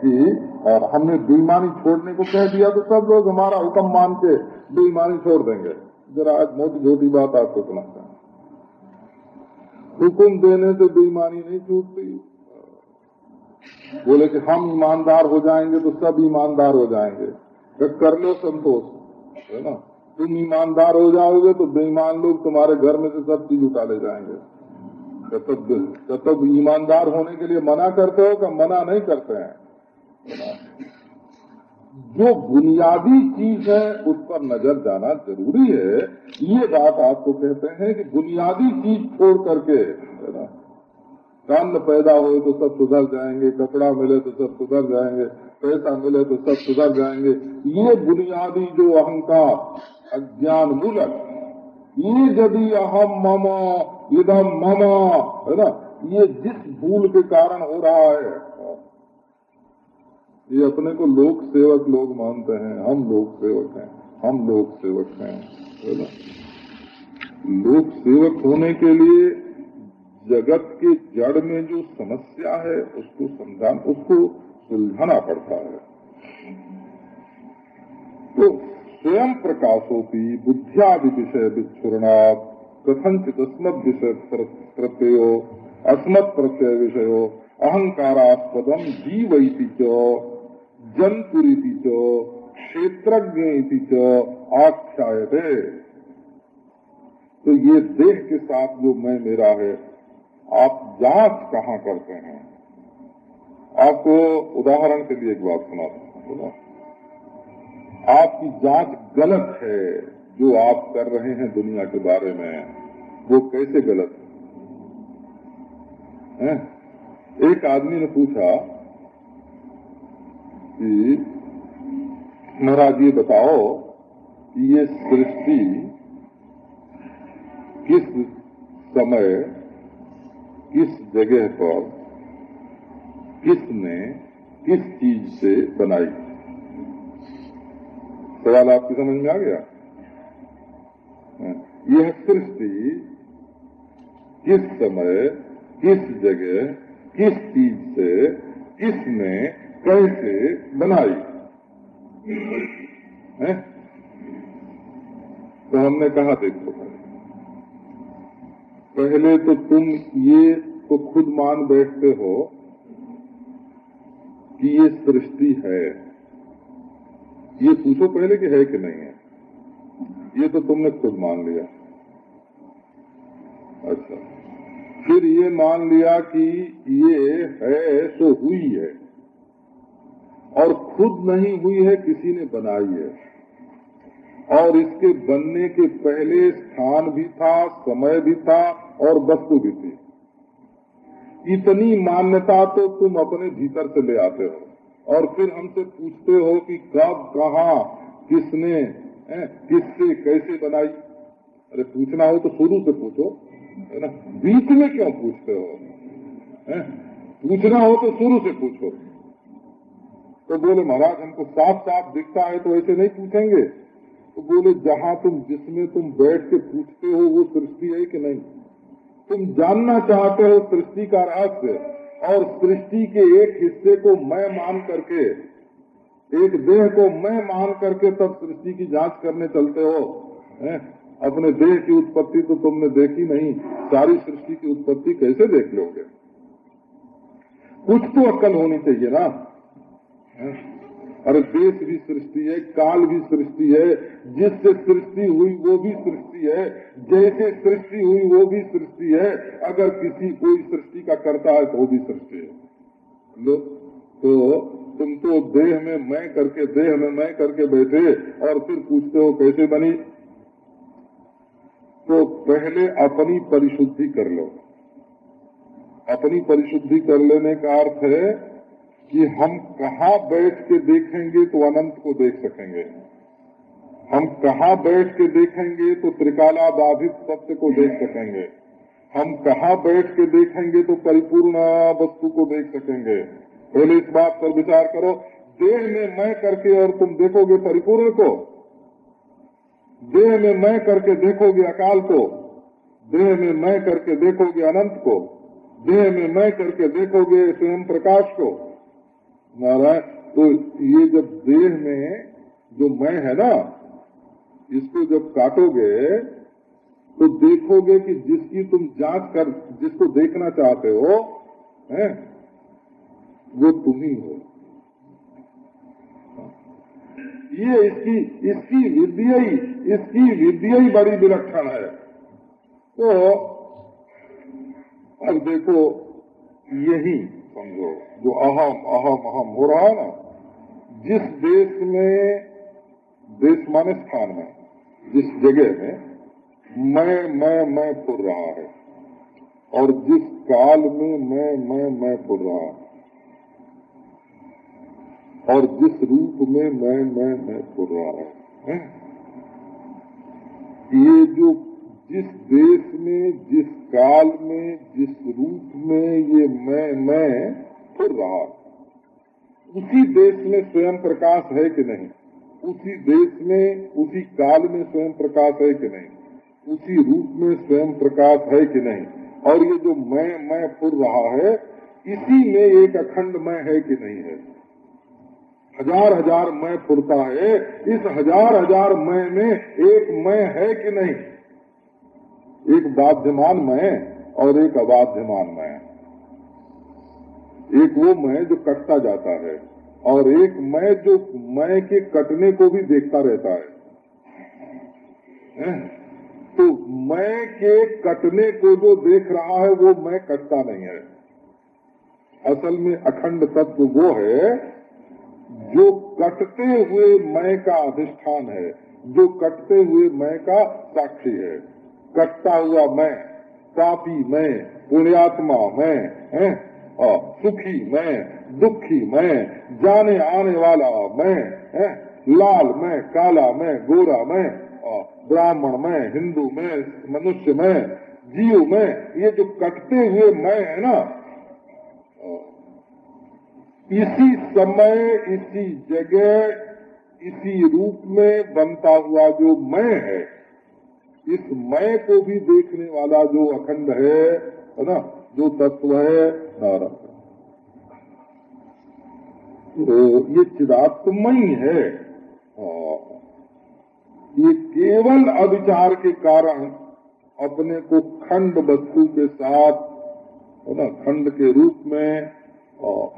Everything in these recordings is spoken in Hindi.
कि और हमने बेईमानी छोड़ने को कह दिया तो सब लोग हमारा हुक्म मान के बेईमानी छोड़ देंगे। जरा आज मोटी छोटी बात आपको सुनाता हुक्म देने से बेईमानी नहीं छूटती। बोले कि हम ईमानदार हो जाएँगे तो सब ईमानदार हो जाएँगे। तो कर लो संतोष, है ना? तुम ईमानदार हो जाओगे तो बेईमान लोग तुम्हारे घर में से सब चीज़ उठा ले जाएँगे। तब तब ईमानदार होने के लिए मना करते हो क्या मना नहीं करते हैं? जो बुनियादी चीज़ है, उस पर नज़र जाना ज़रूरी है। ये बात आपको कहते हैं कि बुनियादी चीज़ छोड़ करके, है ना अन्न पैदा हो तो सब सुधर जाएँगे, कपड़ा मिले तो सब सुधर जाएँगे, पैसा मिले तो सब सुधर जाएँगे। ये बुनियादी जो अहंकार, अज्ञान मूलक, ये यदि अहम मम इधम मम, है ना, ये जिस भूल के कारण हो रहा है ये अपने को लोक सेवक लोग मानते हैं। हम लोक सेवक हैं। हम लोक सेवक हैं ना? लोक सेवक होने के लिए जगत के जड़ में जो समस्या है, उसको समझान, उसको सुलझाना पड़ता है। तो स्वयं प्रकाशोपी, बुद्धियादि विषय विस्फुरणा कथनचित अस्मद विषय प्रत्ययो, अस्मत् प्रत्यय विषयो अहंकारास्पदम जीव जंतुरीति च क्षेत्रज्ञ च आख्यायते। तो ये देह के साथ जो मैं मेरा है, आप जाँच कहाँ करते हैं? आपको उदाहरण के लिए एक बात सुनाता हूँ आपकी जाँच गलत है, जो आप कर रहे हैं दुनिया के बारे में, वो कैसे गलत है? एक आदमी ने पूछा कि महाराज ये बताओ कि ये सृष्टि किस समय किस जगह पर किसने किस चीज़ से बनाई? सवाल आपकी समझ में आ गया? हाँ, यह सृष्टि किस समय किस जगह किस चीज़ से किसने कैसे बनाई? है? तो हमने कहा, देखो पहले तो तुम ये तो खुद मान बैठते हो कि ये सृष्टि है। ये पूछो पहले कि है कि नहीं है। ये तो तुमने खुद मान लिया। अच्छा। फिर ये मान लिया कि ये है, सो हुई है। और खुद नहीं हुई है, किसी ने बनाई है। और इसके बनने के पहले स्थान भी था, समय भी था और वस्तु भी थी। इतनी मान्यता तो तुम अपने भीतर से ले आते हो और फिर हमसे पूछते हो कि कब, कहा, किसने किससे, कैसे बनाई? अरे पूछना हो तो शुरू से पूछो, है ना? बीच में क्यों पूछते हो? है? पूछना हो तो शुरू से पूछो। तो बोले, महाराज, हमको साफ़ साफ़ दिखता है तो ऐसे नहीं पूछेंगे तो बोले, जहाँ तुम जिसमें तुम बैठ के पूछते हो, वो सृष्टि है कि नहीं तुम जानना चाहते हो सृष्टि का रहस्य, और सृष्टि के एक हिस्से को मैं मान करके, एक देह को मैं मान करके तब सृष्टि की जाँच करने चलते हो, है? अपने देह की उत्पत्ति तो तुमने देखी नहीं, सारी सृष्टि की उत्पत्ति कैसे देख लोगे कुछ तो अक्कल होनी चाहिए ना? अरे देश भी सृष्टि है, काल भी सृष्टि है, जिससे सृष्टि हुई वो भी सृष्टि है, जैसे सृष्टि हुई वो भी सृष्टि है, अगर किसी कोई सृष्टि का करता है तो वो भी सृष्टि है। लो तो तुम तो देह में मैं करके, देह में मैं करके बैठे और फिर पूछते हो कैसे बनी? तो पहले अपनी परिशुद्धि कर लो। अपनी परिशुद्धि कर लेने का अर्थ है कि हम कहाँ बैठ के देखेंगे तो अनंत को देख सकेंगे। हम कहाँ बैठ के देखेंगे तो त्रिकाला बाधित सत्य को देख सकेंगे। हम कहाँ बैठ के देखेंगे तो परिपूर्ण वस्तु को देख सकेंगे। पहले इस बात पर विचार करो, देह में मैं करके और तुम देखोगे परिपूर्ण को, देह में मैं करके देखोगे अकाल को, देह में मैं करके देखोगे अनंत को, देह में मैं करके देखोगे स्वयं प्रकाश को। नारायण तो ये जब देह में जो मैं है ना, इसको जब काटोगे तो देखोगे कि जिसकी तुम जाँच कर, जिसको देखना चाहते हो, हैं, वो तुम ही हो। ये इसकी इसकी विद्या ही, इसकी विद्या ही बड़ी विलक्षण है। तो अब देखो, यही। समझो जो अहम अहम अहम हो रहा है ना जिस देश में देश माने स्थान में जिस जगह में मैं मैं मैं फुर रहा है और जिस काल में मैं मैं मैं फुर रहा है और जिस रूप में मैं मैं मैं फुर रहा है, है? ये जो जिस देश में, जिस काल में, जिस रूप में ये मैं मैं फुर रहा उसी देश में स्वयं प्रकाश है कि नहीं? उसी देश में, उसी काल में स्वयं प्रकाश है कि नहीं? उसी रूप में स्वयं प्रकाश है कि नहीं? और ये जो मैं मैं फुर रहा है, इसी में एक अखंड मैं है कि नहीं है? हज़ार हज़ार मैं फुरता है, इस हज़ार हज़ार मैं में एक मैं है कि नहीं? एक बाध्यमान मैं और एक अबाध्यमान मैं एक वो मैं जो कटता जाता है और एक मैं जो मैं के कटने को भी देखता रहता है। तो मैं के कटने को जो देख रहा है, वो मैं कटता नहीं है। असल में अखंड तत्व वो है, जो कटते हुए मैं का अधिष्ठान है, जो कटते हुए मैं का साक्षी है। कटता हुआ मैं, पापी मैं, पुण्यात्मा मैं, है? और सुखी मैं, दुखी मैं, जाने आने वाला मैं, है? लाल मैं, काला मैं, गोरा मैं और ब्राह्मण मैं, हिंदू मैं, मनुष्य मैं, जीव मैं, ये जो कटते हुए मैं है ना इसी समय, इसी जगह, इसी रूप में बनता हुआ जो मैं है इस मैं को भी देखने वाला जो अखंड है है ना, जो तत्व है नारायण तो ये चिदात्मयी है। ये केवल अविचार के कारण अपने को खंड वस्तु के साथ, है ना, खंड के रूप में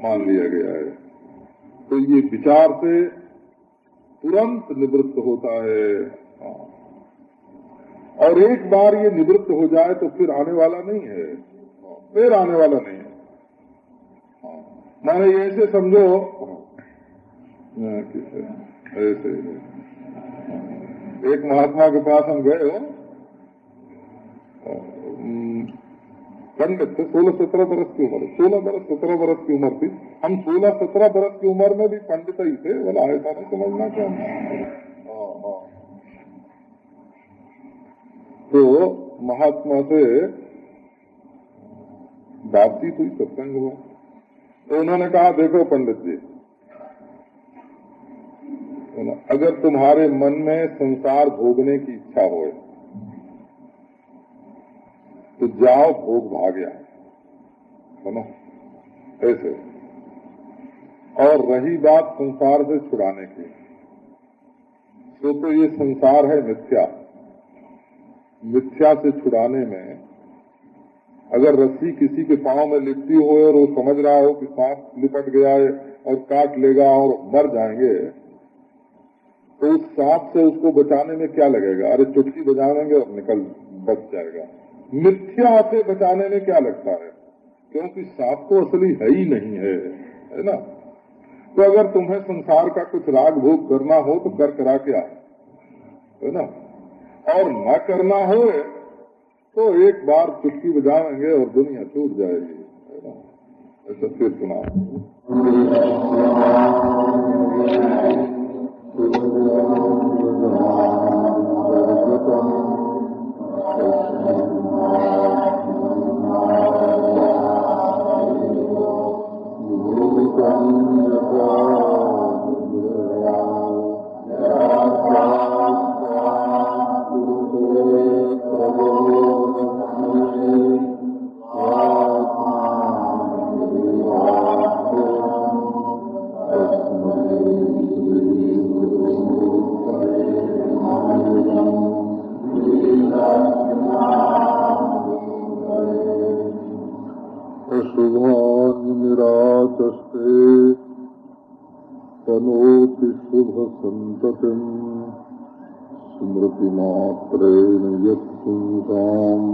मान लिया गया है। तो ये विचार से तुरंत निवृत्त होता है। और एक बार ये निवृत्त हो जाए तो फिर आने वाला नहीं है। फिर आने वाला नहीं है। माने ऐसे समझो। ऐसे एक महात्मा के पास हम गए पंडित थे सोलह सत्रह बरस की उम्र, सोलह बरस, सत्रह बरस की उम्र थी। हम सोलह सत्रह बरस की उम्र में भी पंडित ही थे, बोला ऐसा नहीं समझना क्या? तो महात्मा से बातचीत हुई, सत्संग हुआ। तो उन्होंने कहा, देखो पंडित जी अगर तुम्हारे मन में संसार भोगने की इच्छा हो तो जाओ भोग भाग्या, है ना, ऐसे। और रही बात संसार से छुड़ाने की तो तो ये संसार है मिथ्या। मिथ्या से छुड़ाने में अगर रस्सी किसी के पाँव में लिपटी हो और वो समझ रहा हो कि सांप लिपट गया है और काट लेगा और मर जाएँगे तो उस सांप से उसको बचाने में क्या लगेगा? अरे चुटकी बजाएँगे और निकल बच जाएगा। मिथ्या से बचाने में क्या लगता है? क्योंकि सांप तो असली है ही नहीं है है ना? तो अगर तुम्हें संसार का कुछ राग भोग करना हो तो कर करा क्या है ना? और न करना हो तो एक बार चुटकी बजाएँगे और दुनिया छूट जाएगी। ऐसा फिर सुना। Thank शुभानि निराचस्ते तनोति शुभसन्ततिम् स्मृतिमात्रेण यत्पुंसाम्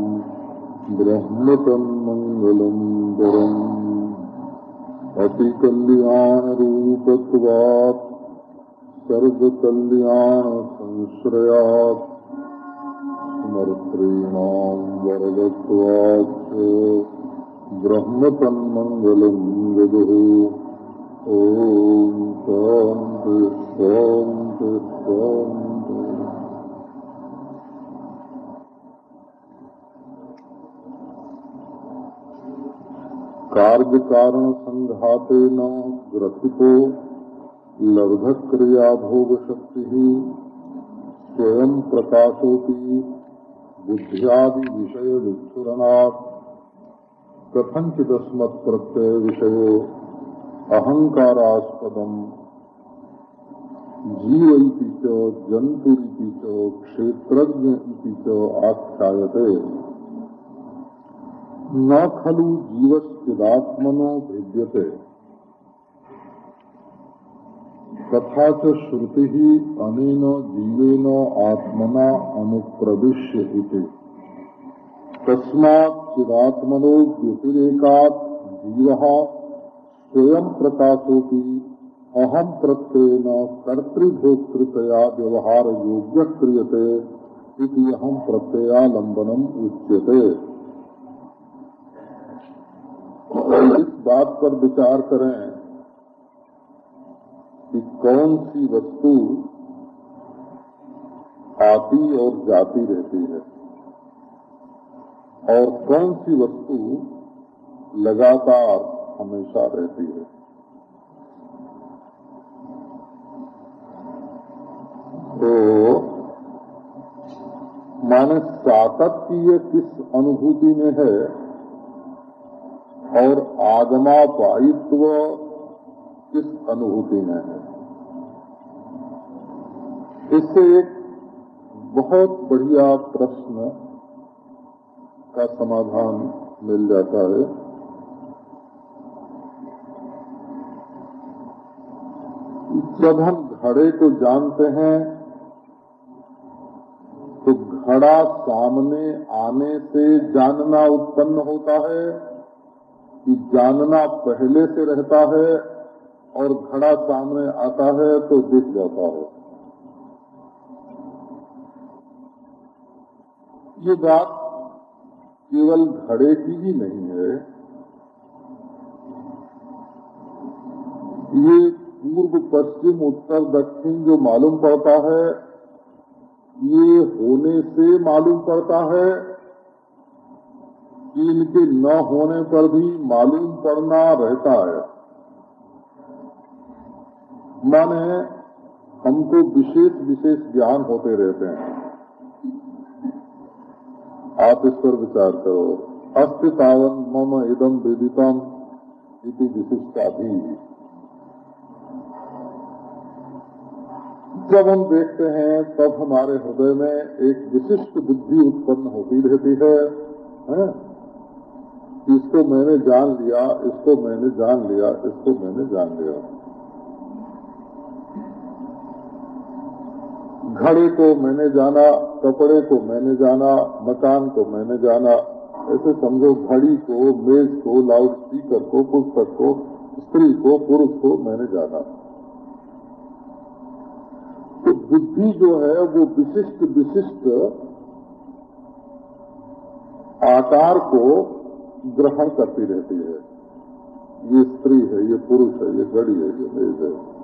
ब्रह्मतन्मङ्गलम् वरम् अतिकल्याणरूपत्वात्। सर्वकल्याणसंश्रयात्। स्मर्तॄणाम् वरदत्वात् शान्ति शान्ति शान्ति। कार्य कारण संघाते न ग्रथितो लब्ध भोग शक्ति स्वयं प्रकाशोपी बुद्धियादि विषय विस्फुरनात् कथंचित स्मत् प्रत्यय विषयो अहंकारास्पदम। जीव इति च जंतु इति च, क्षेत्रज्ञ च आख्यायते। न खलु जीवश्चिदात्मनो भिद्यते। तथा च श्रुति अनेन जीवेन आत्मना अनुप्रविश्य तस्मात् चिदात्मनो व्यतिरेकात् जीव स्वयं प्रकाशोपि अहम प्रत्ययन कर्तृभोक्तृतया व्यवहार योग्य क्रियते अहम प्रत्ययालंबनम उच्यते। इस बात पर विचार करें कि कौन सी वस्तु आती और जाती रहती है। और कौन सी वस्तु लगातार हमेशा रहती है? तो माने सातत्य किस अनुभूति में है? और आगमापायित्व किस अनुभूति में है? इससे एक बहुत बढ़िया प्रश्न का समाधान मिल जाता है। जब हम घड़े को जानते हैं तो घड़ा सामने आने से जानना उत्पन्न होता है कि जानना पहले से रहता है और घड़ा सामने आता है तो दिख जाता है। ये बात केवल घड़े की ही नहीं है। ये पूर्व, पश्चिम, उत्तर, दक्षिण जो मालूम पड़ता है, ये होने से मालूम पड़ता है कि इनके न होने पर भी मालूम पड़ना रहता है। माने हमको विशेष विशेष ज्ञान होते रहते हैं। आप इस पर विचार करो। अस्तितावन मम इदम वेदितम इति विशिष्टा भी जब हम देखते हैं तब हमारे हृदय में एक विशिष्ट बुद्धि उत्पन्न होती रहती है, है? इसको मैंने जान लिया इसको मैंने जान लिया इसको मैंने जान लिया। घड़े को मैंने जाना, कपड़े को मैंने जाना, मकान को मैंने जाना, ऐसे समझो घड़ी को, मेज को, लाउड स्पीकर को, पुस्तक को, स्त्री को, पुरुष को मैंने जाना। तो बुद्धि जो है, वो विशिष्ट विशिष्ट आकार को ग्रहण करती रहती है। ये स्त्री है, ये पुरुष है, ये घड़ी है, ये मेज है।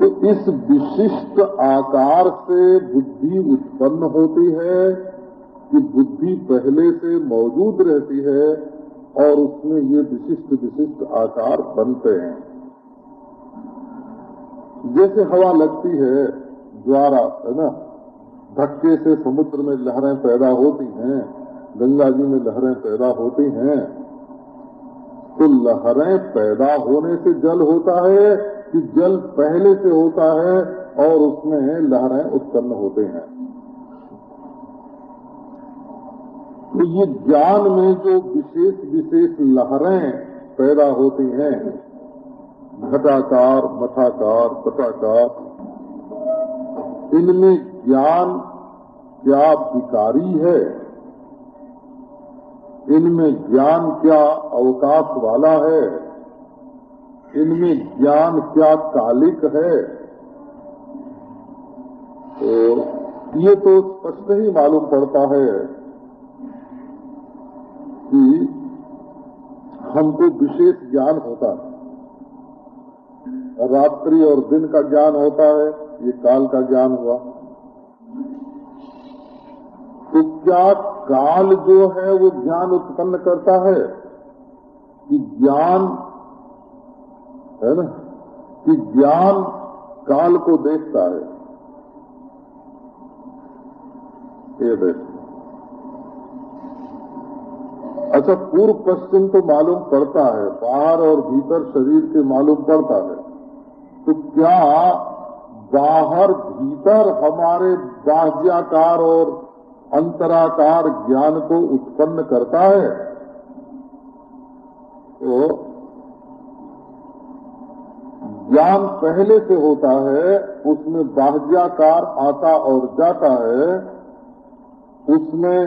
तो इस विशिष्ट आकार से बुद्धि उत्पन्न होती है कि बुद्धि पहले से मौजूद रहती है और उसमें ये विशिष्ट विशिष्ट आकार बनते हैं। जैसे हवा लगती है, ज्वारा, है ना? धक्के से समुद्र में लहरें पैदा होती हैं, गंगा जी में लहरें पैदा होती हैं तो लहरें पैदा होने से जल होता है कि जल पहले से होता है और उसमें लहरें उत्पन्न होते हैं। तो ये ज्ञान में जो विशेष विशेष लहरें पैदा होती हैं, घटाकार, मठाकार पटाकार इनमें ज्ञान क्या विकारी है? इनमें ज्ञान क्या अवकाश वाला है? इनमें ज्ञान क्या कालिक है। तो ये तो स्पष्ट ही मालूम पड़ता है कि हमको विशेष ज्ञान होता है। रात्रि और दिन का ज्ञान होता है, ये काल का ज्ञान हुआ। तो क्या काल जो है वो ज्ञान उत्पन्न करता है? कि ज्ञान है ना, कि ज्ञान काल को देखता है। ये देख। अच्छा पूर्व पश्चिम तो मालूम पड़ता है, बाहर और भीतर शरीर के मालूम पड़ता है। तो क्या बाहर, भीतर हमारे बाह्याकार और अंतराकार ज्ञान को उत्पन्न करता है? तो ज्ञान पहले से होता है, उसमें बाह्याकार आता और जाता है, उसमें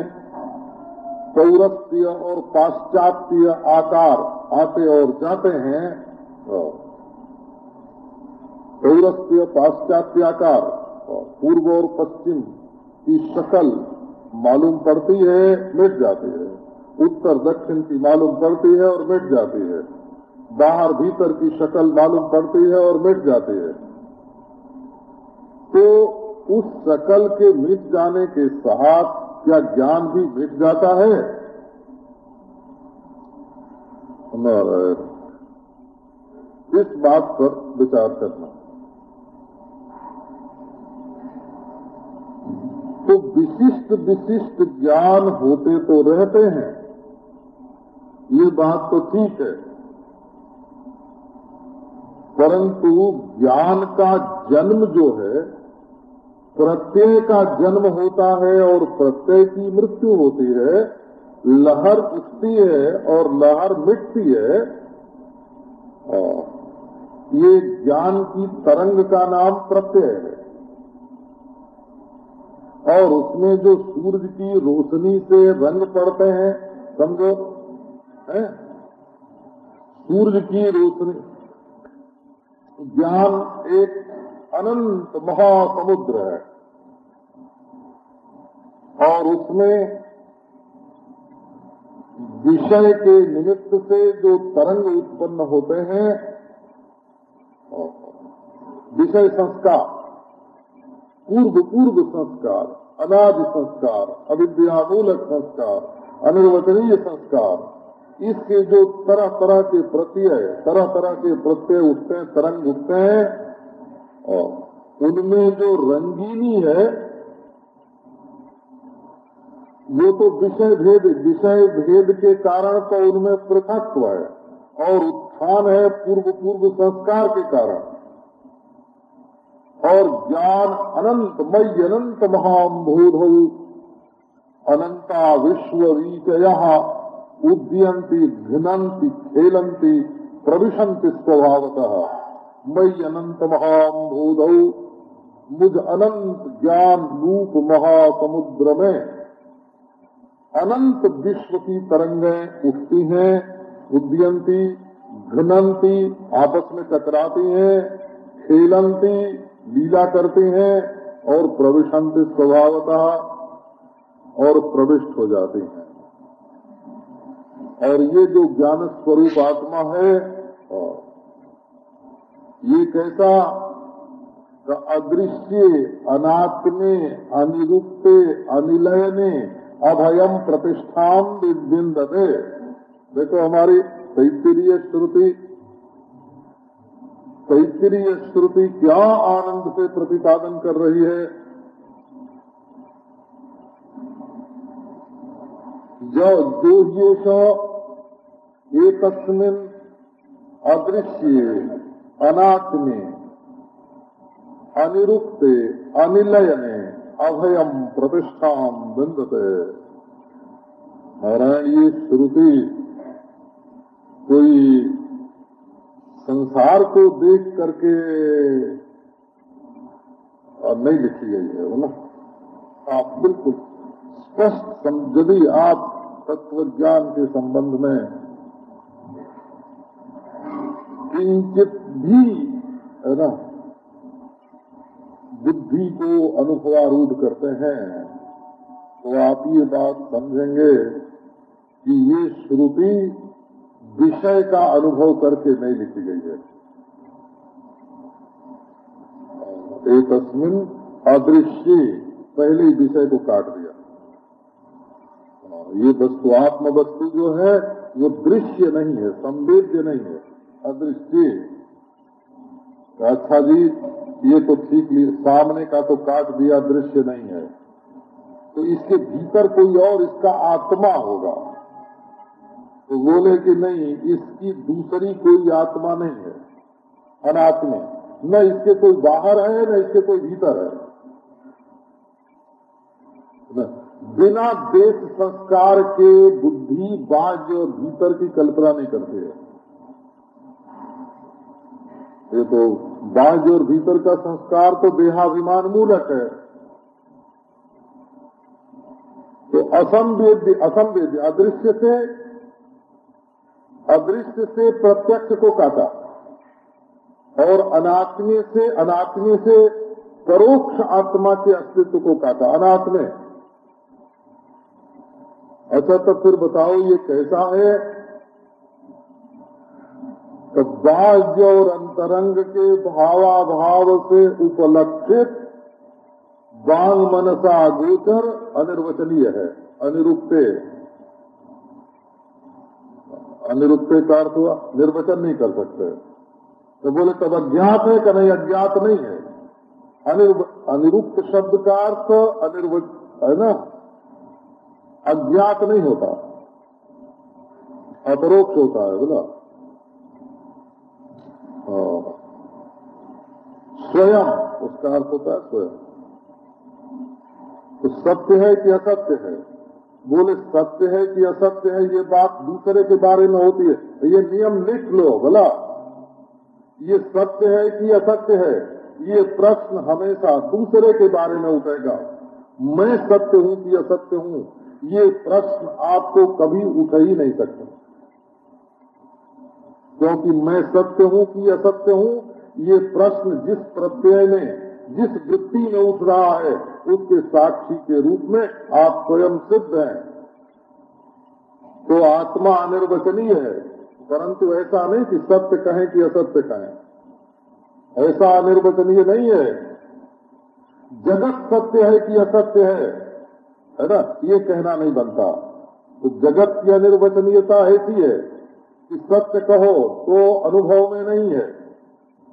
पौरस्त्य और पाश्चात्य आकार आते और जाते हैं पौरस्त्य, पाश्चात्य आकार पूर्व और पश्चिम की शकल मालूम पड़ती है, मिट जाती है। उत्तर, दक्षिण की मालूम पड़ती है और मिट जाती है। बाहर भीतर की शक्ल मालूम पड़ती है और मिट जाती है। तो उस शकल के मिट जाने के साथ क्या ज्ञान भी मिट जाता है? इस बात पर विचार करना। तो विशिष्ट विशिष्ट ज्ञान होते तो रहते हैं। ये बात तो ठीक है। परंतु ज्ञान का जन्म जो है, प्रत्यय का जन्म होता है और प्रत्यय की मृत्यु होती है, लहर उठती है और लहर मिटती है ये ज्ञान की तरंग का नाम प्रत्यय है। और उसमें जो सूरज की रोशनी से रंग पड़ते हैं, समझो, है? सूरज की रोशनी ज्ञान एक अनंत महासमुद्र है। और उसमें विषय के निमित्त से जो तरंग उत्पन्न होते हैं, विषय संस्कार, पूर्व पूर्व संस्कार, अनादि संस्कार, अविद्यामूलक संस्कार, अनिर्वचनीय संस्कार इसके जो तरह तरह के प्रत्यय तरह तरह के प्रत्यय उठते हैं, तरंग उठते हैं, और उनमें जो रंगीनी है, वो तो विषय भेद विषय भेद के कारण तो उनमें पृथकत्व है, और उत्थान है पूर्व पूर्व संस्कार के कारण। और ज्ञान अनंत मई अनंत महाभूत अनंता विश्व विचय। उद्यंती घिनंती खेलंती प्रविशंति स्वभावतः। मई अनंत महाभूत मुझ अनंत ज्ञान रूप महासमुद्र में। अनंत विश्व की तरंगें उठती हैं उद्यंती घनंती आपस में टकराती हैं खेलंती लीला करती हैं और प्रविशंत स्वभावता और प्रविष्ट हो जाती हैं। और ये जो ज्ञान स्वरूप आत्मा है ये कैसा अदृश्य अनात्मे, अनिरुक्ते, अनिलयने अभयम प्रतिष्ठान विबिंदते देखो हमारी तैतरीय श्रुति तैतरीय श्रुति क्या आनंद से प्रतिपादन कर रही है। जो जो ये एक अदृश्य, अनात्मे, अनिरुक्ते, अनिलयने अभयम प्रतिष्ठा बिंदते नारायण ये श्रुति, कोई संसार को देख करके नहीं लिखी गई है ना। आप बिल्कुल स्पष्ट यदि आप तत्व ज्ञान के संबंध में किंचित भी ना बुद्धि को अनुभवारूढ़ करते हैं तो आप ये बात समझेंगे कि ये श्रुति विषय का अनुभव करके नहीं लिखी गई है। एक अदृश्य पहले विषय को काट दिया ये वस्तु आत्म वस्तु जो है वो दृश्य नहीं है, संवेद्य नहीं है, अदृश्य। अच्छा जी, ये तो ठीक सामने का तो काट दिया, दृश्य नहीं है। तो इसके भीतर कोई और इसका आत्मा होगा। तो बोले कि नहीं, इसकी दूसरी कोई आत्मा नहीं है, अनात्मा। न इसके कोई बाहर है, न इसके कोई भीतर है। बिना देश संस्कार के बुद्धि बाह्य और भीतर की कल्पना नहीं करते है। ये तो बाह्य और भीतर का संस्कार तो देहाभिमान मूलक है। तो असंवेद्य असंवेद्य, अदृश्य से अदृश्य से प्रत्यक्ष को काटा और अनात्मे से अनात्मे से परोक्ष आत्मा के अस्तित्व को काटा। अनात्मे अच्छा तो फिर बताओ ये कैसा है? तो बाह्य और अंतरंग के भावाभाव से उपलक्षित बांग मनसा गोचर अनिर्वचनीय है अनिरुक्ते अनिरुक्ते का अर्थ हुआ, निर्वचन नहीं कर सकते। तो बोले, तब अज्ञात है कि नहीं? अज्ञात नहीं है। अनिरुक्त शब्द का अर्थ अनिर्व है ना? अज्ञात नहीं होता। अपरोक्ष होता है, बोला। स्वयं, उसका अर्थ होता है स्वयं। तो सत्य है कि असत्य है? बोले, सत्य है कि असत्य है? ये बात दूसरे के बारे में होती है। ये नियम लिख लो, बोला। ये सत्य है कि असत्य है? ये प्रश्न हमेशा दूसरे के बारे में उठेगा। मैं सत्य हूँ कि असत्य हूँ? ये प्रश्न आपको कभी उठ ही नहीं सकता। क्योंकि मैं सत्य हूँ कि असत्य हूँ, ये प्रश्न जिस प्रत्यय में, जिस वृत्ति में उठ रहा है, उसके साक्षी के रूप में आप स्वयं सिद्ध हैं। तो आत्मा अनिर्वचनीय है, परंतु ऐसा नहीं कि सत्य कहें कि असत्य कहें। ऐसा अनिर्वचनीय नहीं है। जगत सत्य है कि असत्य है है ना? ये कहना नहीं बनता। तो जगत की अनिर्वचनीयता ऐसी है कि सत्य कहो तो अनुभव में नहीं है,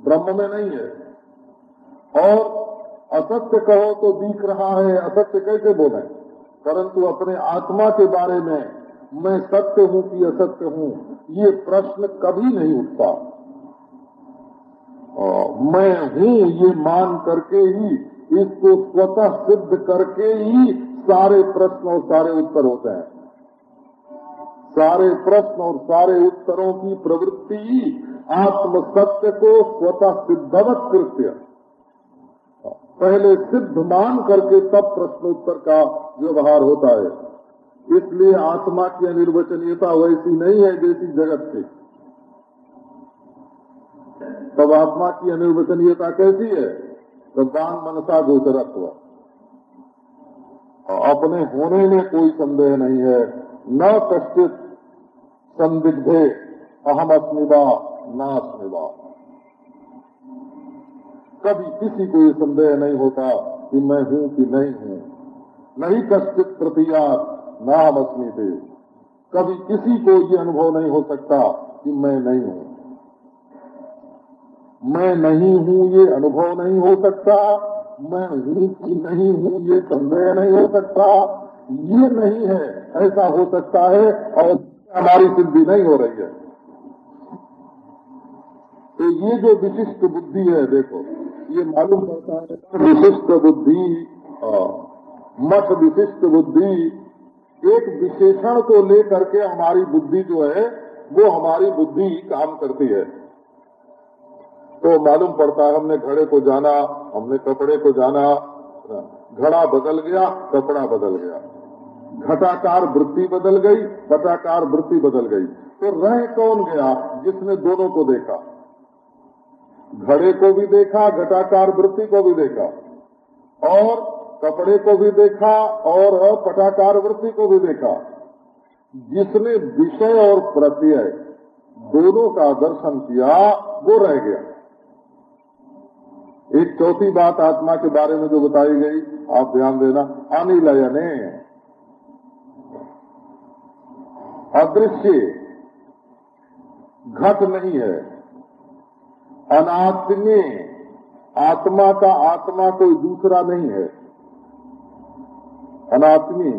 ब्रह्म में नहीं है। और असत्य कहो तो दिख रहा है, असत्य कैसे बोले? परंतु अपने आत्मा के बारे में मैं सत्य हूँ कि असत्य हूँ, ये प्रश्न कभी नहीं उठता। मैं हूँ ये मान करके ही, इसको स्वतः सिद्ध करके ही सारे प्रश्न और सारे उत्तर होते हैं। सारे प्रश्न और सारे उत्तरों की प्रवृत्ति आत्म सत्य को स्वतः सिद्धवत कृत्य पहले सिद्ध मान करके तब प्रश्नोत्तर का व्यवहार होता है। इसलिए आत्मा की अनिर्वचनीयता वैसी नहीं है जैसी जगत की। तब आत्मा की अनिर्वचनीयता कैसी है? तो बांग मनसा गोचरक हुआ अपने होने में कोई संदेह नहीं है। न कश्चित संदिग्धे अहम अस्मिवा न अस्मिवा कभी किसी को ये संदेह नहीं होता कि मैं हूँ कि नहीं हूँ। नहीं कश्चित प्रतिया न हम थे कभी किसी को ये अनुभव नहीं हो सकता कि मैं नहीं हूँ। मैं नहीं हूँ ये अनुभव नहीं हो सकता। मैं हूँ कि नहीं हूँ, ये संदेह नहीं हो सकता। ये नहीं है, ऐसा हो सकता है, और हमारी सिद्धि नहीं हो रही है। तो ये जो विशिष्ट बुद्धि है, देखो, ये मालूम पड़ता है, विशिष्ट बुद्धि मठ विशिष्ट बुद्धि, एक विशेषण को लेकर के हमारी बुद्धि जो है, वो हमारी बुद्धि काम करती है। तो मालूम पड़ता है हमने घड़े को जाना, हमने कपड़े को जाना। घड़ा बदल गया, कपड़ा बदल गया। घटाकार वृत्ति बदल गई पटाकार वृत्ति बदल गई। तो रह कौन गया जिसने दोनों को देखा? घड़े को भी देखा, घटाकार वृत्ति को भी देखा। और कपड़े को भी देखा और पटाकार वृत्ति को भी देखा। जिसने विषय और प्रत्यय दोनों का दर्शन किया, वो रह गया। एक चौथी बात आत्मा के बारे में जो बताई गई, आप ध्यान देना अनिलयने अदृश्य घट नहीं है। अनात्मे आत्मा का आत्मा कोई दूसरा नहीं है। अनात्मी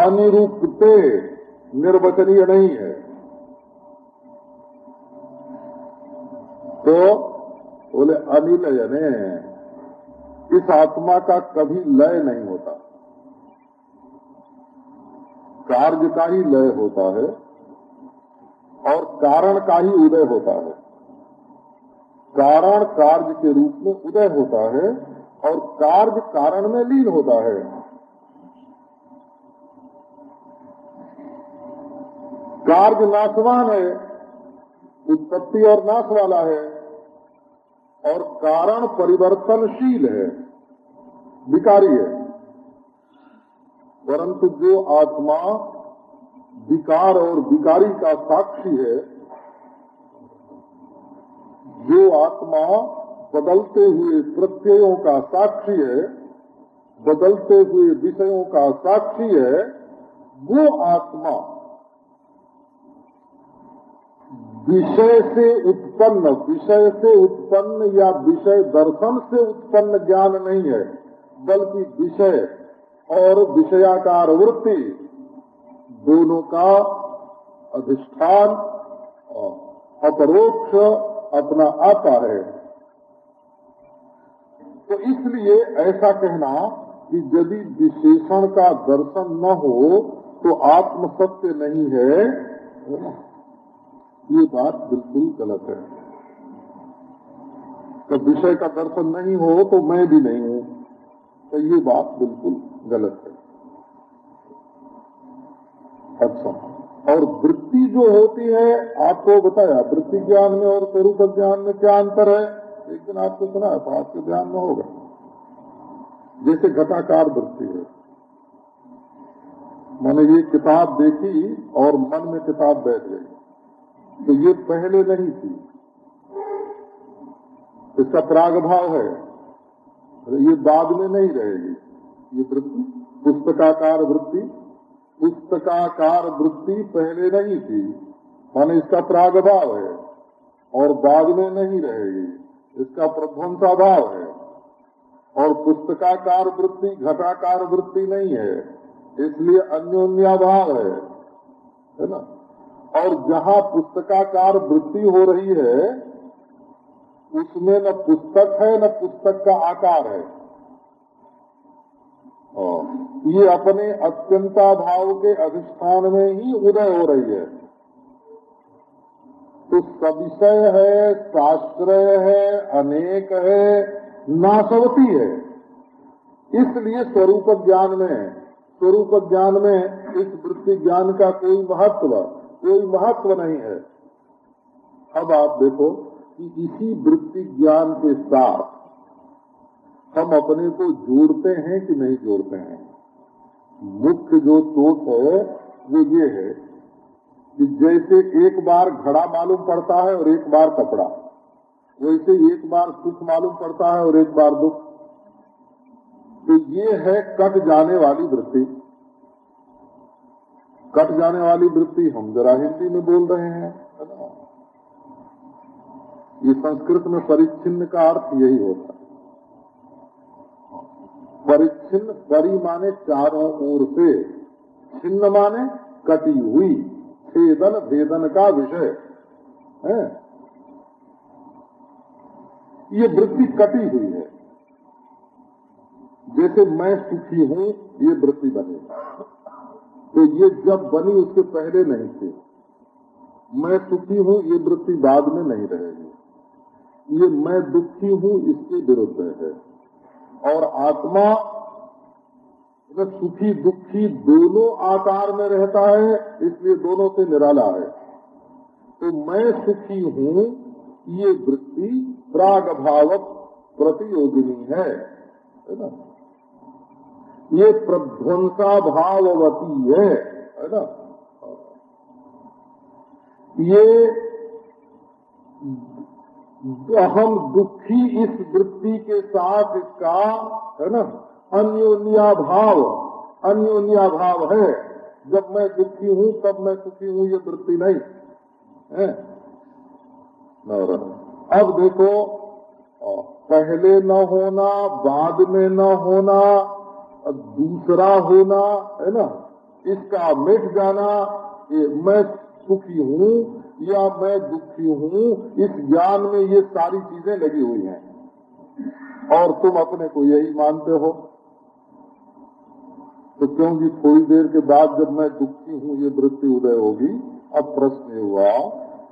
अनिरूपते निर्वचनीय नहीं है। तो बोले अनिलय इस आत्मा का कभी लय नहीं होता। कार्य का ही लय होता है और कारण का ही उदय होता है। कारण कार्य के रूप में उदय होता है और कार्य कारण में लीन होता है। कार्य नाशवान है, उत्पत्ति और नाश वाला है। और कारण परिवर्तनशील है, विकारी है। परंतु जो आत्मा विकार और विकारी का साक्षी है, जो आत्मा बदलते हुए प्रत्ययों का साक्षी है, बदलते हुए विषयों का साक्षी है, वो आत्मा विषय से उत्पन्न, विषय से उत्पन्न या विषय दर्शन से उत्पन्न ज्ञान नहीं है, बल्कि विषय और विषयाकार वृत्ति दोनों का अधिष्ठान अपरोक्ष अपना आता है। तो इसलिए ऐसा कहना कि यदि विशेषण का दर्शन न हो तो आत्म सत्य नहीं है। ये बात बिल्कुल गलत है। तो विषय का दर्शन नहीं हो तो मैं भी नहीं हूँ। तो ये बात बिल्कुल गलत है। अच्छा और वृत्ति जो होती है, आपको बताया, वृत्ति ज्ञान में और स्वरूप ज्ञान में क्या अंतर है? एक दिन आपको सुना तो आपके ध्यान में होगा। जैसे घटाकार वृत्ति है। मैंने ये किताब देखी और मन में किताब बैठ गई। तो ये पहले नहीं थी। इसका प्रागभाव है। ये बाद में नहीं रहेगी। ये वृत्ति, पुस्तकाकार वृत्ति पुस्तकाकार वृत्ति पहले नहीं थी। माने इसका प्रागभाव है और बाद में नहीं रहेगी। इसका प्रध्वंसाभाव है। और पुस्तकाकार वृत्ति, घटाकार वृत्ति नहीं है। इसलिए अन्योन्याभाव है। है ना? और जहाँ पुस्तकाकार वृत्ति हो रही है, उसमें न पुस्तक है, न पुस्तक का आकार है। ये अपने अत्यंता भाव के अधिष्ठान में ही उदय हो रही है। तो सविषय है, शास्त्रय है, अनेक है, नासवती है। इसलिए स्वरूप ज्ञान में, स्वरूप ज्ञान में इस वृत्ति ज्ञान का कोई महत्व कोई महत्व नहीं है। अब आप देखो कि इसी वृत्ति ज्ञान के साथ हम अपने को जोड़ते हैं कि नहीं जोड़ते हैं। मुख्य जो चोट है, वो ये है कि जैसे एक बार घड़ा मालूम पड़ता है और एक बार कपड़ा। वैसे एक बार सुख मालूम पड़ता है और एक बार दुख। तो ये है कट जाने वाली वृत्ति। कट जाने वाली वृत्ति हम जरा हिंदी में बोल रहे हैं ये संस्कृत में परिच्छिन्न का अर्थ यही होता है। परिच्छिन्न परि माने चारों ओर से, छिन्न माने कटी हुई, छेदन भेदन का विषय, है? ये वृत्ति कटी हुई है। जैसे मैं सुखी हूँ, ये वृत्ति बनी तो ये जब बनी उसके पहले नहीं थी। मैं सुखी हूँ, ये वृत्ति बाद में नहीं रहेगी। ये मैं दुखी हूँ, इसके विरुद्ध है। और आत्मा सुखी, दुखी दोनों आकार में रहता है, इसलिए दोनों से निराला है। तो मैं सुखी हूँ, ये वृत्ति प्राग भाव प्रतियोगिनी है ना? ये प्रध्वंसा भाववती है है ना? ये हम दुखी इस वृत्ति के साथ इसका है ना? अन्योन्या भाव अन्योन्या भाव है। जब मैं दुखी हूँ, तब मैं सुखी हूँ, ये वृत्ति नहीं, है? अब देखो पहले न होना, बाद में न होना दूसरा होना, है ना? इसका मिट जाना मैं सुखी हूँ या मैं दुखी हूँ, इस ज्ञान में ये सारी चीज़ें लगी हुई हैं। और तुम अपने को यही मानते हो। तो क्योंकि थोड़ी देर के बाद जब मैं दुखी हूँ, ये वृत्ति उदय होगी। अब प्रश्न ये हुआ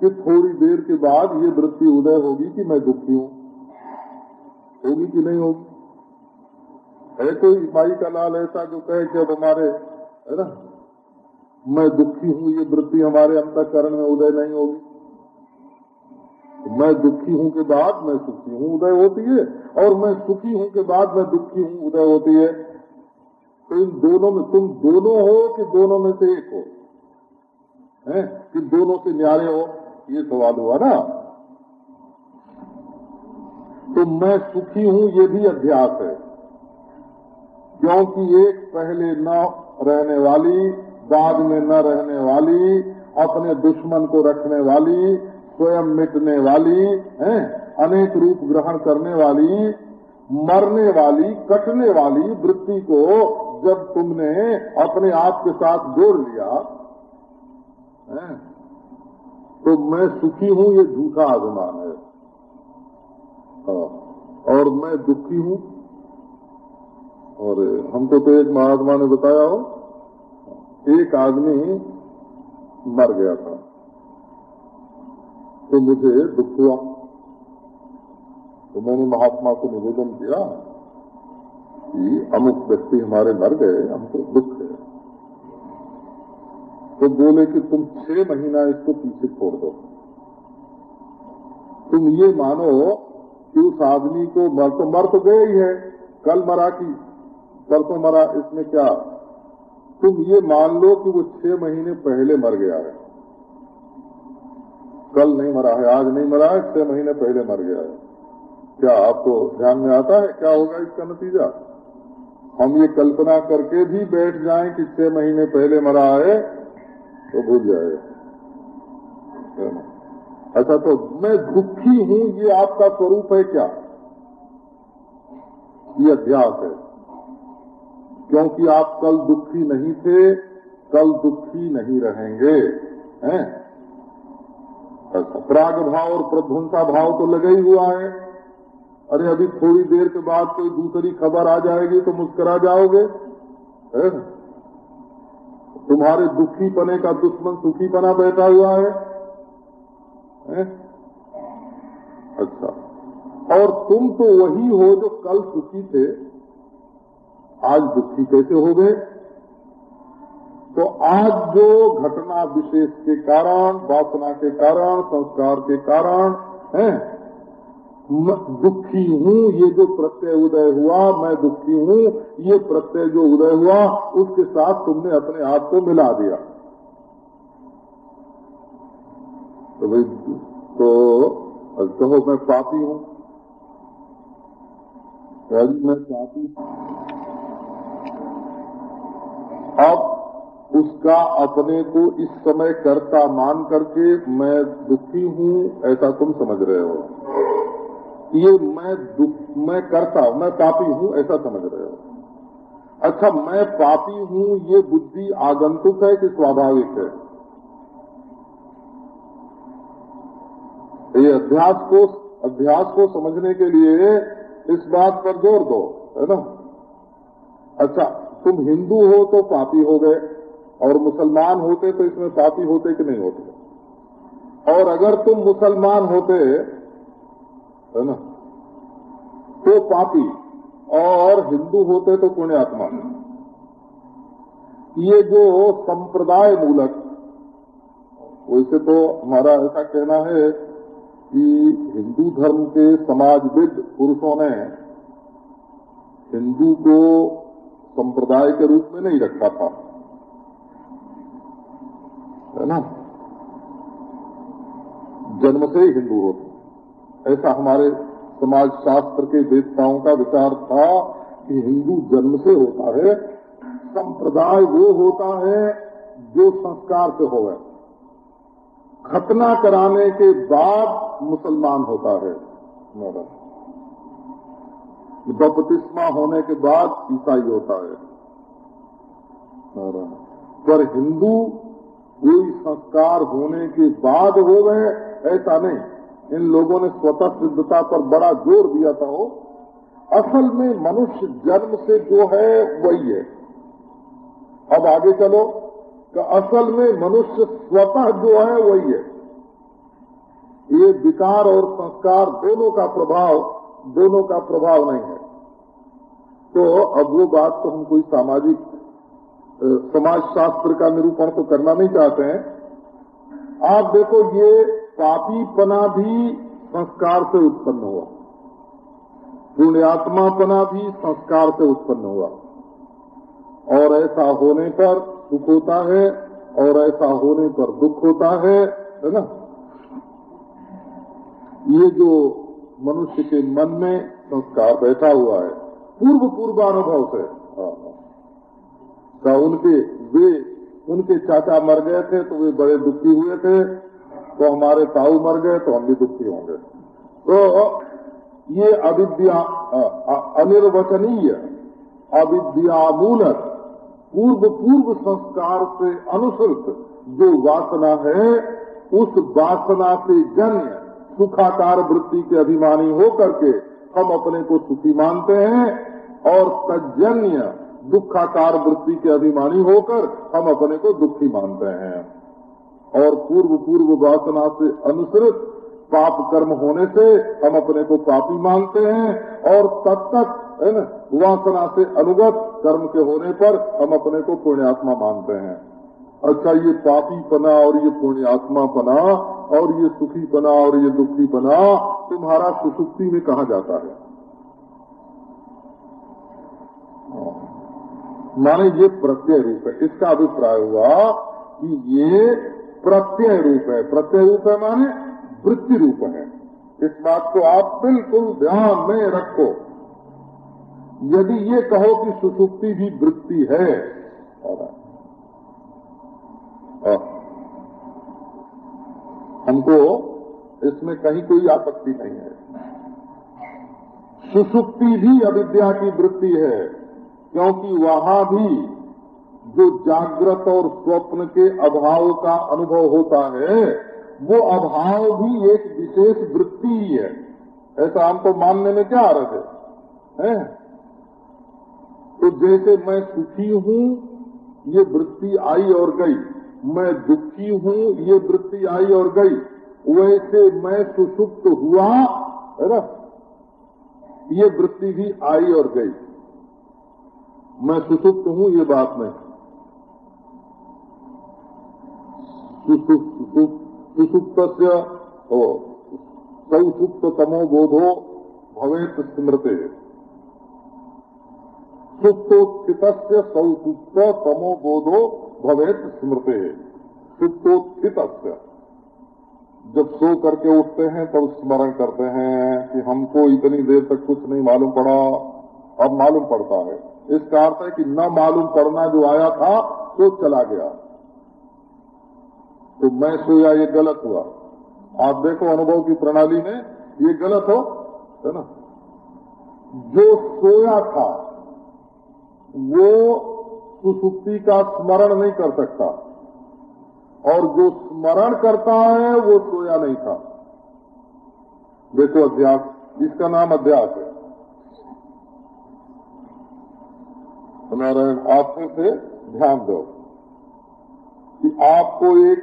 कि थोड़ी देर के बाद ये वृत्ति उदय होगी कि मैं दुखी हूँ? होगी कि नहीं होगी? है, कोई माई का लाल ऐसा जो कहे कि अब हमारे, है ना? मैं दुखी हूँ, ये वृत्ति हमारे अंतकरण में उदय नहीं होगी। मैं दुखी हूँ के बाद मैं सुखी हूँ, उदय होती है, और मैं सुखी हूँ के बाद मैं दुखी हूँ, उदय होती है। तो इन दोनों में, तुम दोनों हो कि दोनों में से एक हो? हैं? कि दोनों से न्यारे हो? ये सवाल हुआ ना? तो मैं सुखी हूँ, ये भी अध्यास है। क्योंकि एक पहले न रहने वाली बाद में न रहने वाली अपने दुश्मन को रखने वाली स्वयं मिटने वाली है अनेक रूप ग्रहण करने वाली मरने वाली कटने वाली वृत्ति को जब तुमने अपने आप के साथ जोड़ लिया है, तो मैं सुखी हूँ ये झूठा अभिमान है। हाँ, और मैं दुखी हूँ और हमको तो एक महात्मा ने बताया हो, एक आदमी मर गया था। तो मुझे दुख हुआ। तो मैंने महात्मा को निवेदन किया कि अमुक व्यक्ति हमारे मर गए, हमको दुख है। तो बोले कि तुम छह महीना इसको पीछे छोड़ दो। तुम ये मानो कि उस आदमी को मर तो मर तो गए ही है, कल मरा की परसों मरा इसमें क्या? तुम ये मान लो कि वो छह महीने पहले मर गया है। कल नहीं मरा है, आज नहीं मरा है, छह महीने पहले मर गया है। क्या आपको ध्यान में आता है क्या होगा इसका नतीजा? हम ये कल्पना करके भी बैठ जाएँ कि छह महीने पहले मरा है तो भूल जाएगा अच्छा तो मैं दुखी हूँ, ये आपका स्वरूप है क्या? ये अध्यास है। क्योंकि आप कल दुखी नहीं थे कल दुखी नहीं रहेंगे हैं? प्राग भाव और प्रध्वंसा भाव तो लगा ही हुआ है। अरे अभी थोड़ी देर के बाद कोई दूसरी खबर आ जाएगी तो मुस्करा जाओगे है? तुम्हारे दुखी पने का दुश्मन सुखी पना बैठा हुआ है, है? अच्छा। और तुम तो वही हो जो कल सुखी थे। आज दुखी कैसे हो गए? तो आज जो घटना विशेष के कारण, वासना के कारण, संस्कार के कारण, है दुखी हूँ, ये जो प्रत्यय उदय हुआ, मैं दुखी हूँ, ये प्रत्यय जो उदय हुआ, उसके साथ तुमने अपने आप को मिला दिया। तो भाई तो कहो मैं पापी हूँ। मैं पापी अब उसका अपने को इस समय कर्ता मान करके मैं दुखी हूँ, ऐसा तुम समझ रहे हो। ये मैं दुख, मैं करता हूँ मैं पापी हूँ, ऐसा समझ रहे हो। अच्छा मैं पापी हूँ, ये बुद्धि आगंतुक है कि स्वाभाविक है? ये अभ्यास को अभ्यास को समझने के लिए इस बात पर ज़ोर दो, है ना? अच्छा तुम हिंदू हो तो पापी हो गए, और मुसलमान होते तो इसमें पापी होते कि नहीं होते? और अगर तुम मुसलमान होते, है ना तो पापी, और हिंदू होते तो पुण्यात्मा। ये जो संप्रदाय मूलक वैसे तो हमारा ऐसा कहना है कि हिंदू धर्म के समाजविद पुरुषों ने हिंदू को संप्रदाय के रूप में नहीं रखा था। है ना? जन्म से ही हिंदू होते ऐसा हमारे समाज शास्त्र के वेदताओं का विचार था कि हिंदू जन्म से होता है, संप्रदाय वो होता है जो संस्कार से हो गए खतना कराने के बाद मुसलमान होता है। बपतिस्मा होने के बाद ईसाई होता है। पर हिंदू कोई संस्कार होने के बाद हो गए, ऐसा नहीं। इन लोगों ने स्वतः सिद्धता पर बड़ा ज़ोर दिया था वो। असल में मनुष्य जन्म से जो है, वही है। अब आगे चलो, कि असल में मनुष्य स्वतः जो है, वही है। ये विकार और संस्कार दोनों का प्रभाव दोनों का प्रभाव नहीं है। तो अब वो बात तो हम कोई सामाजिक समाज शास्त्र का निरूपण तो करना नहीं चाहते हैं। आप देखो, ये पापीपना भी संस्कार से उत्पन्न हुआ। पुण्यात्मापना भी संस्कार से उत्पन्न हुआ। और ऐसा होने पर सुख होता है, और ऐसा होने पर दुख होता है है ना? ये जो मनुष्य के मन में संस्कार बैठा हुआ है। पूर्व पूर्वानुभव से। का हाँ, हाँ। उनके वे उनके चाचा मर गए थे तो वे बड़े दुखी हुए थे। तो हमारे ताऊ मर गए तो हम भी दुखी होंगे। तो ये अविद्या अनिर्वचनीय अविद्यामूलक पूर्व पूर्व संस्कार से अनुसृत जो वासना है उस वासना से जन्य सुखाकार वृत्ति के अभिमानी हो करके हम अपने को सुखी मानते हैं और तजन्य दुखाकार वृत्ति के अभिमानी होकर हम अपने को दुखी मानते हैं। और पूर्व पूर्व वासना से अनुसृत पाप कर्म होने से हम अपने को पापी मानते हैं और तब तक वासना से अनुगत कर्म के होने पर हम अपने को पुण्यात्मा मानते हैं। अच्छा ये पापी पना और ये पुण्यात्मा पना और ये सुखी बना और ये दुखी बना, तुम्हारा सुसुक्ति में कहा जाता है। माने ये प्रत्यय रूप है। इसका अभिप्राय हुआ कि ये प्रत्यय रूप है। प्रत्यय रूप है माने वृत्ति रूप है। इस बात को आप बिल्कुल ध्यान में रखो। यदि ये कहो कि सुसुप्ति भी वृत्ति है। हमको इसमें कहीं कोई आपत्ति नहीं है। सुसुप्ति भी अविद्या की वृत्ति है, क्योंकि वहाँ भी जो जागृत और स्वप्न के अभाव का अनुभव होता है, वो अभाव भी एक विशेष वृत्ति ही है। ऐसा हमको मानने में क्या आ रहे थे तो जैसे मैं सुखी हूँ, ये वृत्ति आई और गई। मैं दुखी हूँ, ये वृत्ति आई और गई। वैसे मैं सुसुप्त हुआ, है ना? ये वृत्ति भी आई और गई। मैं सुसुप्त हूँ, ये बात नहीं। सुसुप्त सौसुप्त तमो बोधो भवेत स्मृति। सुप्तोत्थित सौसुप्त तमो बोधो भवेत स्मृति सुप्तोत्थित जब सो करके उठते हैं, तब स्मरण करते हैं कि हमको इतनी देर तक कुछ नहीं मालूम पड़ा, अब मालूम पड़ता है। इसका अर्थ है कि न मालूम पड़ना जो आया था तो चला गया। तो मैं सोया, ये गलत हुआ। आप देखो अनुभव की प्रणाली में, ये गलत हो, है ना? जो सोया था, वो सुसुप्ति का स्मरण नहीं कर सकता। और जो स्मरण करता है, वो सोया नहीं था। देखो अध्यास इसका नाम अध्यास है। नारायण आप से ध्यान दो कि आपको एक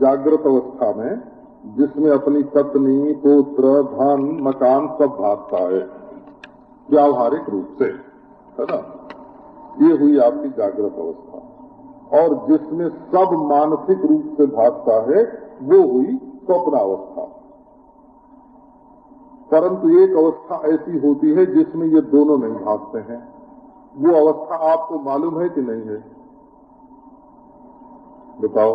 जागृत अवस्था में, जिसमें अपनी पत्नी, पुत्र, धन, मकान सब भागता है, व्यावहारिक रूप से, है ना? ये हुई आपकी जागृत अवस्था। और जिसमें सब मानसिक रूप से भागता है, वो हुई स्वप्नावस्था परंतु एक अवस्था ऐसी होती है जिसमें ये दोनों नहीं भागते हैं। वो अवस्था आपको मालूम है कि नहीं है? बताओ।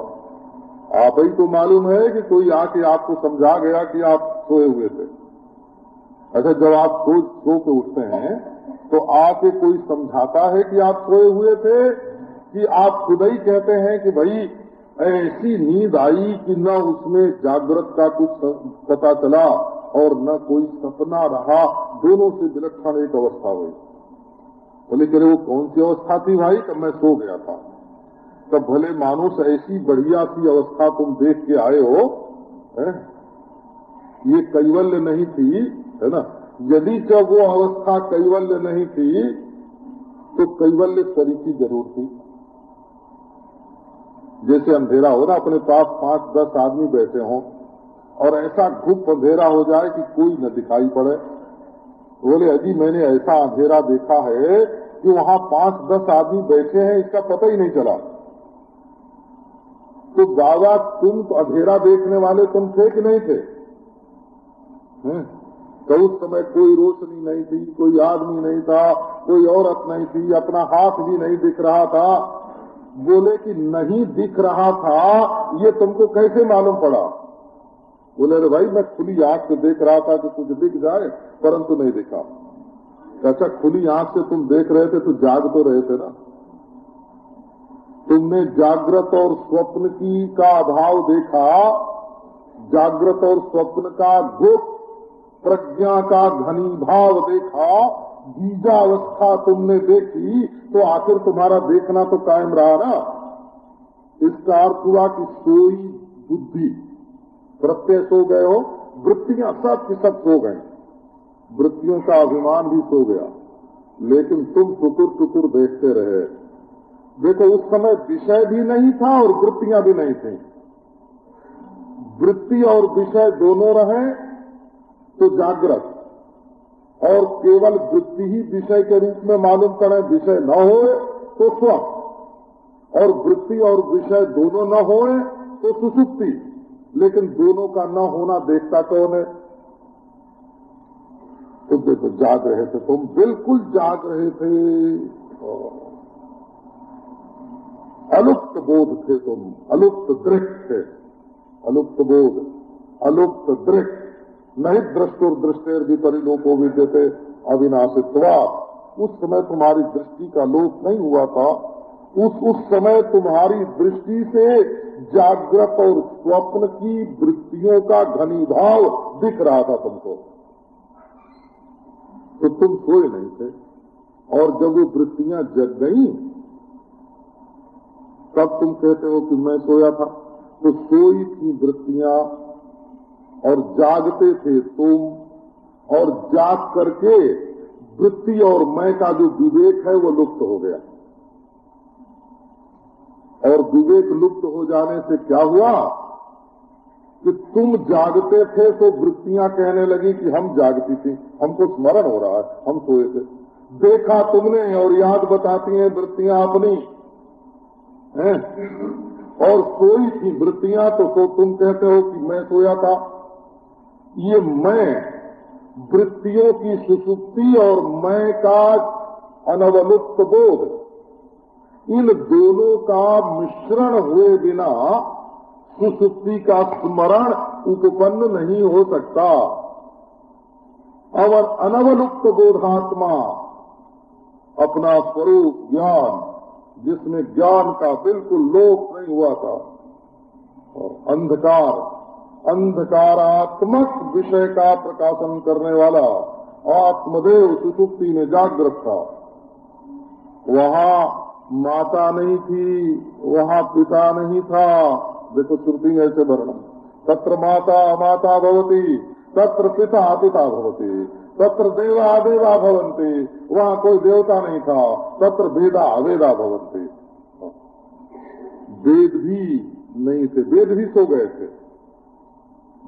आप ही तो मालूम है कि कोई आके आपको समझा गया कि आप सोए हुए थे। अच्छा जब आप सो सो के उठते हैं तो आके कोई समझाता है कि आप सोए हुए थे, कि आप खुद ही कहते हैं कि भाई, ऐसी नींद आई कि न उसमें जागृत का कुछ पता चला और न कोई सपना रहा। दोनों से विलक्षण एक अवस्था हुई। बोले कह वो कौन सी अवस्था थी भाई? तब मैं सो गया था। तब भले मानुष ऐसी बढ़िया सी अवस्था तुम देख के आए हो, है? ये कैवल्य नहीं थी, है ना? यदि जब वो अवस्था कैवल्य नहीं थी तो कैवल्य शरीर की ज़रूर थी। जैसे अंधेरा हो ना अपने पास पाँच दस आदमी बैठे हों, और ऐसा घुप अंधेरा हो जाए कि कोई न दिखाई पड़े। बोले, अजी, मैंने ऐसा अंधेरा देखा है कि वहाँ पाँच दस आदमी बैठे हैं, इसका पता ही नहीं चला। तो बाबा तुम तो अंधेरा देखने वाले तुम थे कि नहीं थे? तो उस समय कोई रोशनी नहीं थी, कोई आदमी नहीं था, कोई औरत नहीं थी, अपना हाथ भी नहीं दिख रहा था। बोले कि नहीं दिख रहा था, ये तुमको कैसे मालूम पड़ा? बोले, अरे भाई, मैं खुली आँख से देख रहा था कि कुछ दिख जाए, परंतु नहीं दिखा। अच्छा खुली आँख से तुम देख रहे थे तो जाग तो रहे थे ना? तुमने जागृत और स्वप्न की का अभाव देखा? जागृत और स्वप्न का गुप्त प्रज्ञा का घनी भाव देखा, बीजावस्था तुमने देखी तो आखिर तुम्हारा देखना तो कायम रहा ना? इसका अर्थ हुआ कि सोई बुद्धि। प्रत्यय सो गए हो, वृत्तियाँ सब की सब सो गए। वृत्तियों का अभिमान भी सो गया। लेकिन तुम टुकुर टुकुर देखते रहे। देखो, उस समय विषय भी नहीं था और वृत्तियाँ भी नहीं थी। वृत्ति और विषय दोनों रहे तो जागृत। और केवल वृत्ति ही विषय के रूप में मालूम करें, विषय न हो तो स्व। और वृत्ति और विषय दोनों न हो तो सुसुप्ति। लेकिन दोनों का न होना देखता कौन है? तो देखो, जाग रहे थे तुम, बिल्कुल जाग रहे थे। अलुप्त बोध थे तुम, अलुप्त दृष्ट थे। अलुप्त बोध, अलुप्त दृष्ट। नहीं दृष्टुर दृष्टेर भी परिलोको भी देते अविनाशित्वा उस समय तुम्हारी दृष्टि का लोप नहीं हुआ था। उस उस समय तुम्हारी दृष्टि से जागृत और स्वप्न की वृत्तियों का घनी भाव दिख रहा था तुमको। तो तुम सोए नहीं थे। और जब वो वृत्तियाँ जग गई, तब तुम कहते हो कि मैं सोया था। तो सोई थी वृत्तियाँ और जागते थे तुम और जाग करके वृत्ति और मैं का जो विवेक है वो लुप्त हो गया। और विवेक लुप्त हो जाने से क्या हुआ? कि तुम जागते थे तो वृत्तियाँ कहने लगी कि हम जागती थी हमको स्मरण हो रहा है हम सोए थे। देखा तुमने और याद बताती हैं वृत्तियाँ अपनी। हैं? और सोई थी वृत्तियाँ तो, तो तुम कहते हो कि मैं सोया था। ये मैं, वृत्तियों की सुसुप्ति और मैं का अनवलुप्त बोध, इन दोनों का मिश्रण हुए बिना सुसुप्ति का स्मरण उपपन्न नहीं हो सकता। और अनवलुप्त बोधात्मा, अपना स्वरूप ज्ञान, जिसमें ज्ञान का बिल्कुल लोप नहीं हुआ था, और अंधकार अंधकारात्मक विषय का प्रकाशन करने वाला आत्मदेव सुसुप्ति में जागृत था वहाँ माता नहीं थी, वहाँ पिता नहीं था। देखो श्रुति में ऐसे वर्णन। तत्र माता अमाता भवती, तत्र पिता पिता भवती, तत्र देवा देवा भवंती वहाँ कोई देवता नहीं था, तत्र वेदा अवेदा भवंते वेद भी नहीं थे, वेद भी सो गए थे।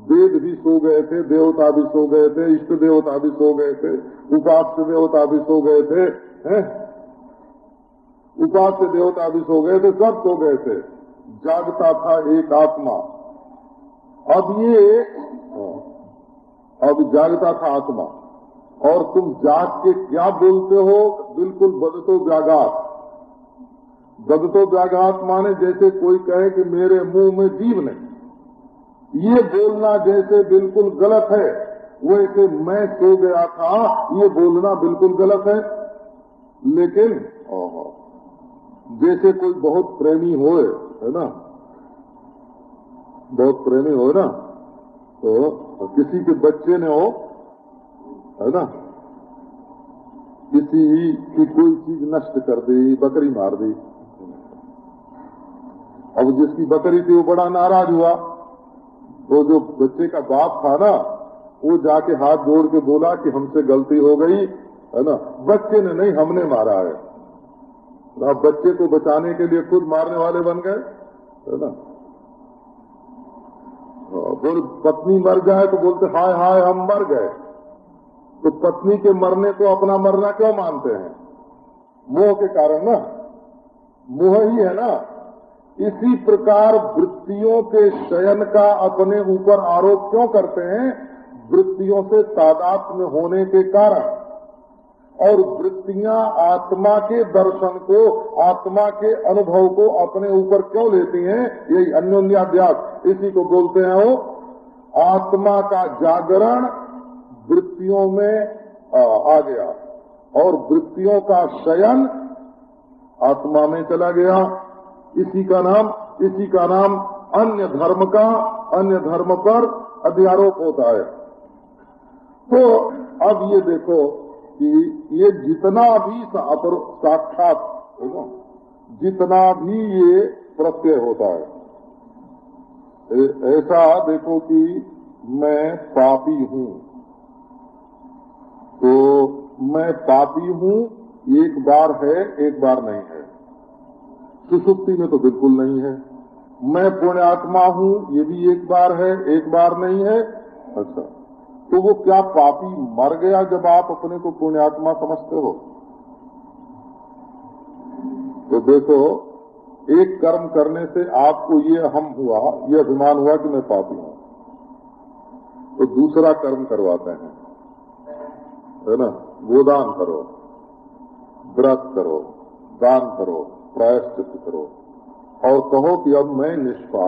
वेद भी सो गए थे, देवता भी सो गए थे, इष्ट देवता भी सो गए थे, उपास्य देवता भी सो गए थे? उपास्य देवता भी सो गए थे, सब सो गए थे। जागता था एक आत्मा। अब ये, अब जागता था आत्मा। और तुम जाग के क्या बोलते हो? बिल्कुल बदतो व्याघात। बदतो व्याघात माने जैसे कोई कहे कि मेरे मुँह में जीव नहीं। ये बोलना जैसे बिल्कुल गलत है। वैसे मैं सो गया था, ये बोलना बिल्कुल गलत है। लेकिन जैसे कोई बहुत प्रेमी हो है ना? बहुत प्रेमी हो ना? तो किसी के बच्चे ने हो, है ना? किसी की कोई चीज़ नष्ट कर दी, बकरी मार दी। अब जिसकी बकरी थी, वो बड़ा नाराज़ हुआ। तो जो बच्चे का बाप था ना, वो जाके हाथ जोड़ के बोला कि हमसे गलती हो गई, है ना? बच्चे ने नहीं, हमने मारा है। अब बच्चे को बचाने के लिए खुद मारने वाले बन गए, है ना? बोल, पत्नी मर जाए तो बोलते, हाय हाय, हम मर गए। तो पत्नी के मरने को अपना मरना क्यों मानते हैं? मोह के कारण ना? मोह ही है ना। इसी प्रकार वृत्तियों के शयन का अपने ऊपर आरोप क्यों करते हैं? वृत्तियों से तादात में होने के कारण। और वृत्तियाँ आत्मा के दर्शन को, आत्मा के अनुभव को अपने ऊपर क्यों लेती हैं? यही अन्योन्याध्यास, इसी को बोलते हैं वो आत्मा का जागरण वृत्तियों में आ गया। और वृत्तियों का शयन आत्मा में चला गया। इसी का नाम, इसी का नाम अन्य धर्म का, अन्य धर्म पर अध्यारोप होता है। तो अब ये देखो कि ये जितना भी साक्षात होगा, जितना भी ये प्रत्यय होता है। ऐसा देखो कि मैं पापी हूँ। तो मैं पापी हूँ, एक बार है, एक बार नहीं है। सुसुप्ति में तो बिल्कुल नहीं है। मैं पुण्यात्मा हूँ, ये भी एक बार है, एक बार नहीं है। अच्छा तो वो क्या पापी मर गया जब आप अपने को पुण्यात्मा समझते हो? तो देखो, एक कर्म करने से आपको ये हम हुआ, ये अभिमान हुआ कि मैं पापी हूँ। तो दूसरा कर्म करवाते हैं। है ना? गोदान करो, व्रत करो, दान करो प्रायश्चित करो। और कहो कि अब मैं निष्पाप